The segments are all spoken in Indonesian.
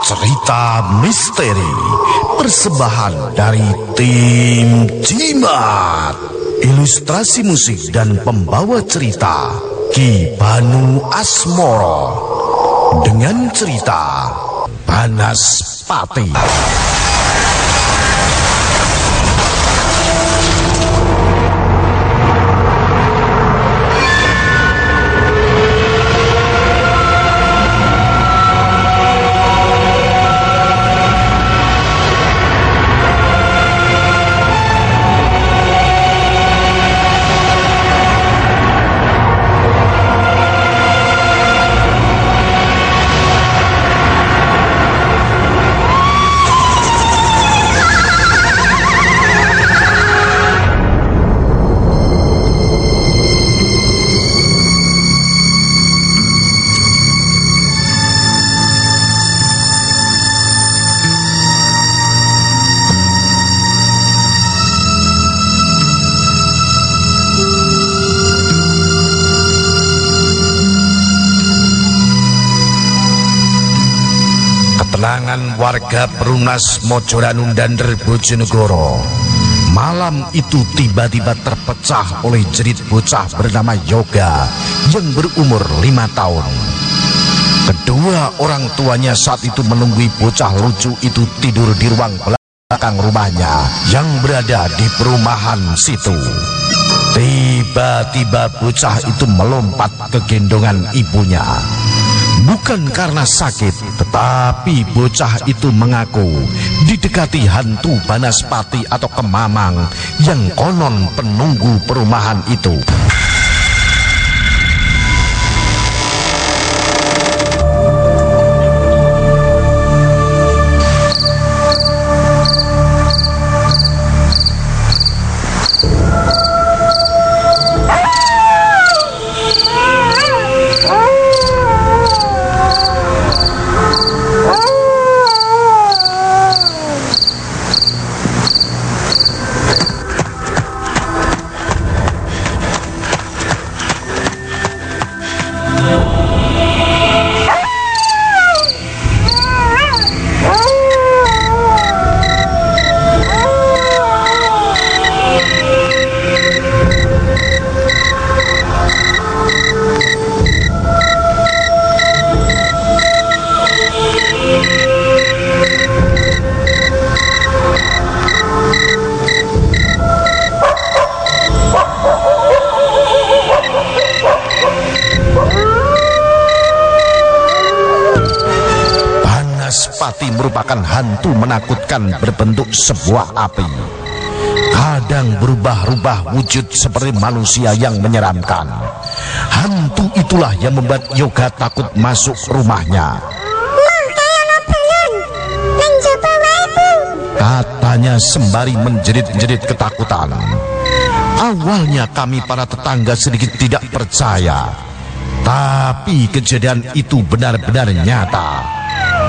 Cerita misteri Persembahan dari tim Jimat. Ilustrasi musik dan pembawa cerita Ki Banu Asmoro. Dengan cerita Panas Pati warga Perunas Mojoranun dan Bojonegoro Malam itu tiba-tiba terpecah oleh jerit bocah bernama Yoga yang berumur lima tahun. Kedua orang tuanya saat itu menunggui bocah lucu itu tidur di ruang belakang rumahnya yang berada di perumahan situ. Tiba-tiba bocah itu melompat ke gendongan ibunya. Bukan karena sakit, tetapi bocah itu mengaku didekati hantu Banaspati atau Kemamang yang konon penunggu perumahan itu. Banaspati merupakan hantu menakutkan berbentuk sebuah api. Kadang berubah-ubah wujud seperti manusia yang menyeramkan. Hantu itulah yang membuat Yoga takut masuk rumahnya. Katanya sembari menjerit-jerit ketakutan. Awalnya kami para tetangga sedikit tidak percaya. Tapi kejadian itu benar-benar nyata.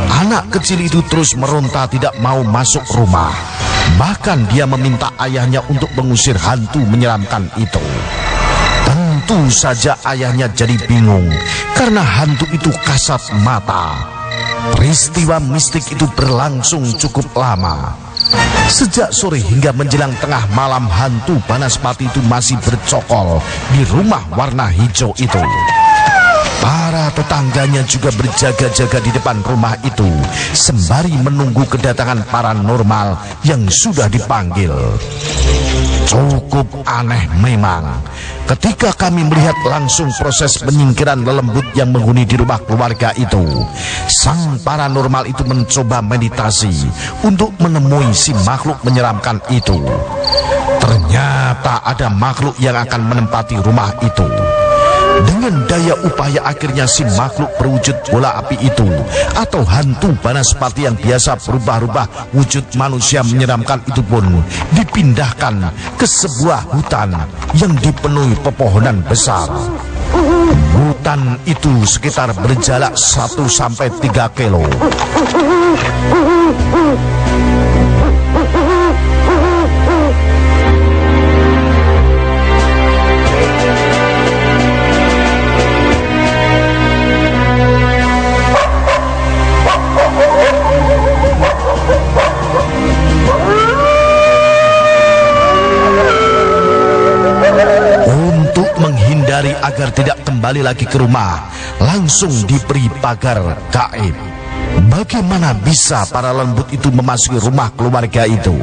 Anak kecil itu terus meronta tidak mau masuk rumah. Bahkan dia meminta ayahnya untuk mengusir hantu menyeramkan itu. Tentu saja ayahnya jadi bingung karena hantu itu kasat mata. Peristiwa mistik itu berlangsung cukup lama. Sejak sore hingga menjelang tengah malam hantu Banaspati itu masih bercokol di rumah warna hijau itu. Para tetangganya juga berjaga-jaga di depan rumah itu sembari menunggu kedatangan paranormal yang sudah dipanggil. Cukup aneh memang. Ketika kami melihat langsung proses penyingkiran lelembut yang menghuni di rumah keluarga itu, sang paranormal itu mencoba meditasi untuk menemui si makhluk menyeramkan itu. Ternyata ada makhluk yang akan menempati rumah itu. Dengan daya upaya akhirnya si makhluk berwujud bola api itu atau hantu Banaspati yang biasa berubah-ubah wujud manusia menyeramkan itu pun dipindahkan ke sebuah hutan yang dipenuhi pepohonan besar. Hutan itu sekitar berjarak 1 sampai 3 kilo. Menghindari agar tidak kembali lagi ke rumah, langsung diberi pagar gaib. Bagaimana bisa para lembut itu memasuki rumah keluarga itu?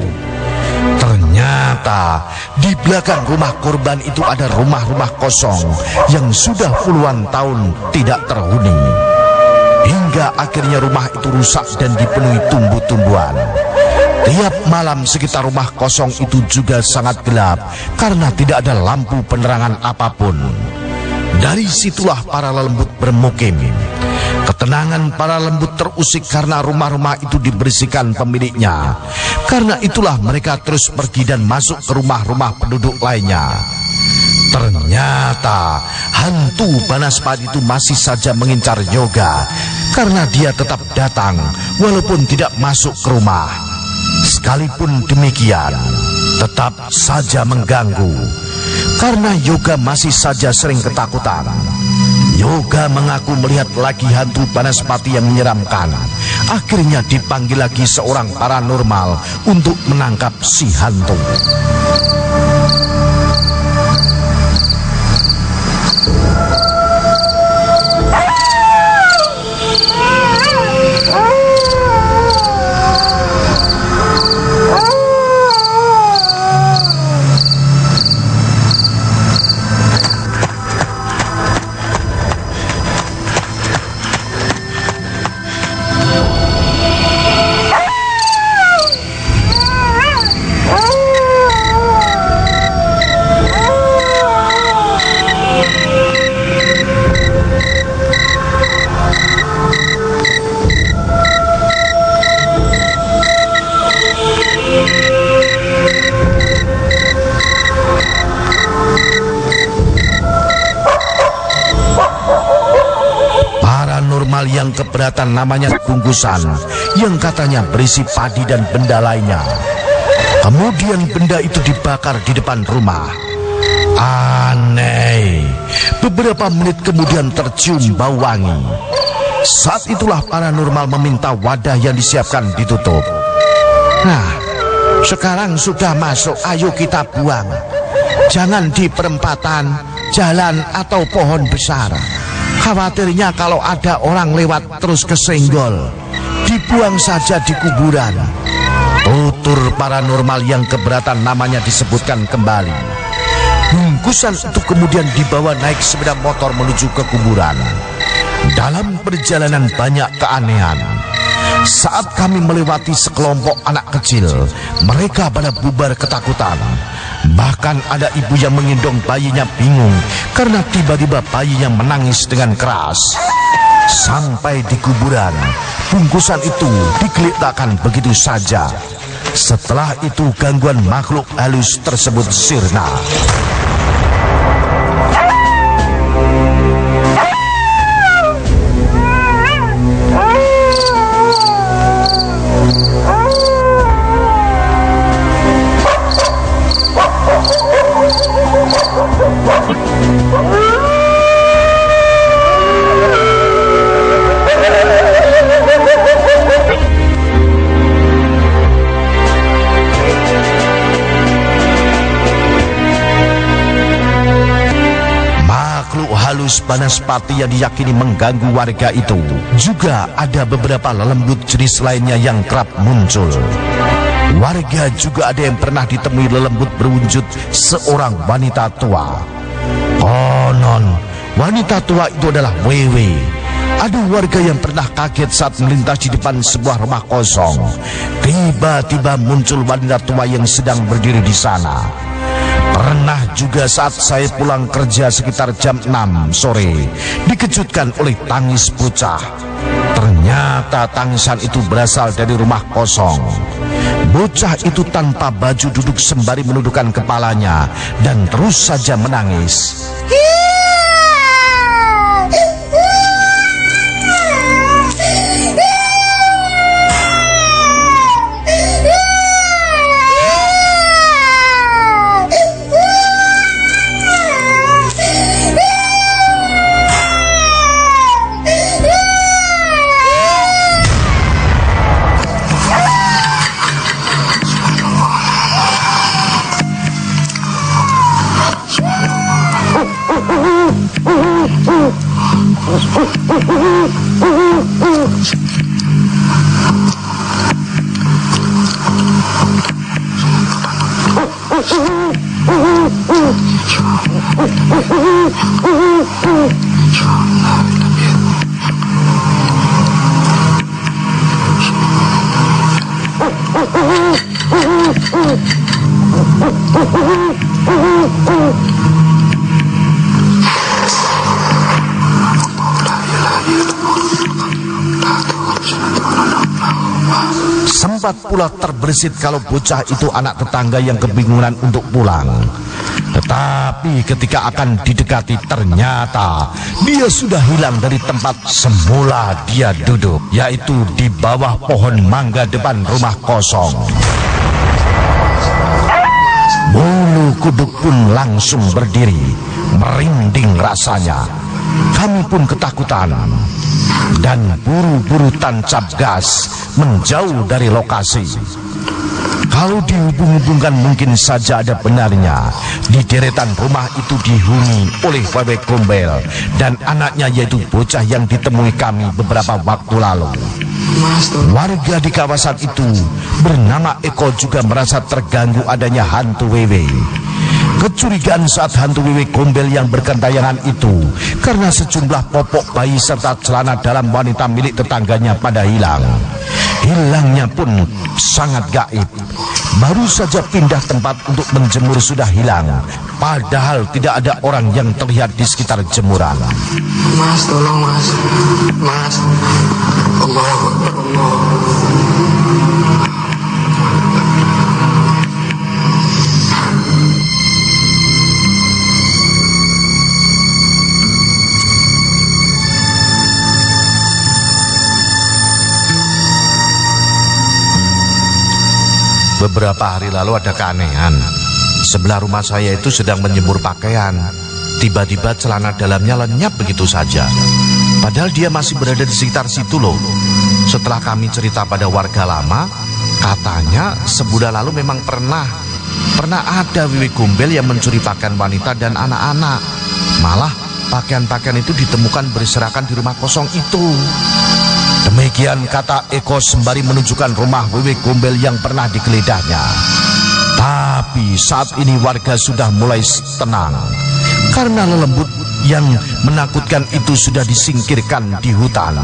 Ternyata di belakang rumah korban itu ada rumah-rumah kosong yang sudah puluhan tahun tidak terhuni. Hingga akhirnya rumah itu rusak dan dipenuhi tumbuh-tumbuhan. Tiap malam sekitar rumah kosong itu juga sangat gelap karena tidak ada lampu penerangan apa pun. Dari situlah para lembut bermukim. Ketenangan para lembut terusik karena rumah-rumah itu dibersihkan pemiliknya. Karena itulah mereka terus pergi dan masuk ke rumah-rumah penduduk lainnya. Ternyata hantu Banaspati itu masih saja mengincar yoga karena dia tetap datang walaupun tidak masuk ke rumah. Sekalipun demikian, tetap saja mengganggu. Karena Yoga masih saja sering ketakutan. Yoga mengaku melihat lagi hantu Banaspati yang menyeramkan. Akhirnya dipanggil lagi seorang paranormal untuk menangkap si hantu. Keberatan namanya bungkusan yang katanya berisi padi dan benda lainnya. Kemudian benda itu dibakar di depan rumah. Aneh. Beberapa menit kemudian tercium bau wangi. Saat itulah paranormal meminta wadah yang disiapkan ditutup. Nah, sekarang sudah masuk, ayo kita buang. Jangan di perempatan, jalan atau pohon besar. Khawatirnya kalau ada orang lewat terus kesenggol, dibuang saja di kuburan. Tutur paranormal yang keberatan namanya disebutkan kembali. Bungkusan itu kemudian dibawa naik sepeda motor menuju ke kuburan. Dalam perjalanan banyak keanehan. Saat kami melewati sekelompok anak kecil, mereka pada bubar ketakutan. Bahkan ada ibu yang menggendong bayinya bingung karena tiba-tiba bayinya menangis dengan keras. Sampai di kuburan, bungkusan itu digeletakkan begitu saja. Setelah itu gangguan makhluk halus tersebut sirna. Banaspati yang diyakini mengganggu warga itu juga ada beberapa lelembut jenis lainnya yang kerap muncul. Warga juga ada yang pernah ditemui lelembut berwujud seorang wanita tua. Konon, wanita tua itu adalah Wewe. Ada warga yang pernah kaget saat melintas di depan sebuah rumah kosong. Tiba-tiba muncul wanita tua yang sedang berdiri di sana. Pernah juga saat saya pulang kerja sekitar jam 6 sore, dikejutkan oleh tangis bocah. Ternyata tangisan itu berasal dari rumah kosong. Bocah itu tanpa baju duduk sembari menundukkan kepalanya dan terus saja menangis. Oh, Sempat pula terbersit kalau bocah itu anak tetangga yang kebingungan untuk pulang. Tetapi ketika akan didekati ternyata dia sudah hilang dari tempat semula dia duduk, yaitu di bawah pohon mangga depan rumah kosong. Bulu kuduk pun langsung berdiri, merinding rasanya. Kami pun ketakutan dan buru-buru tancap gas menjauh dari lokasi. Kalau dihubung-hubungkan mungkin saja ada benarnya Di deretan rumah itu dihuni oleh Wewe Gombel Dan anaknya yaitu bocah yang ditemui kami beberapa waktu lalu Warga di kawasan itu bernama Eko juga merasa terganggu adanya hantu Wewe Kecurigaan saat hantu Wewe Gombel yang berkentayangan itu Karena sejumlah popok bayi serta celana dalam wanita milik tetangganya pada hilang Hilangnya pun sangat gaib. Baru saja pindah tempat untuk menjemur sudah hilang. Padahal tidak ada orang yang terlihat di sekitar jemuran. Mas, tolong mas. Mas. Allah, Allah. Beberapa hari lalu ada keanehan. Sebelah rumah saya itu sedang menyemur pakaian. Tiba-tiba celana dalamnya lenyap begitu saja. Padahal dia masih berada di sekitar situ loh. Setelah kami cerita pada warga lama, katanya sebulan lalu memang pernah pernah ada Wiwi Gombel yang mencuri pakaian wanita dan anak-anak. Malah pakaian-pakaian itu ditemukan berserakan di rumah kosong itu. Demikian kata Eko sembari menunjukkan rumah Wewe Gombel yang pernah digeledahnya. Tapi saat ini warga sudah mulai tenang karena lelembut yang menakutkan itu sudah disingkirkan di hutan.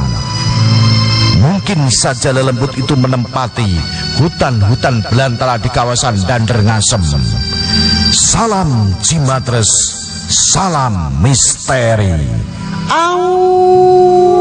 Mungkin saja lelembut itu menempati hutan-hutan belantara di kawasan Dander Ngasem. Salam Cimatres, salam misteri. Au!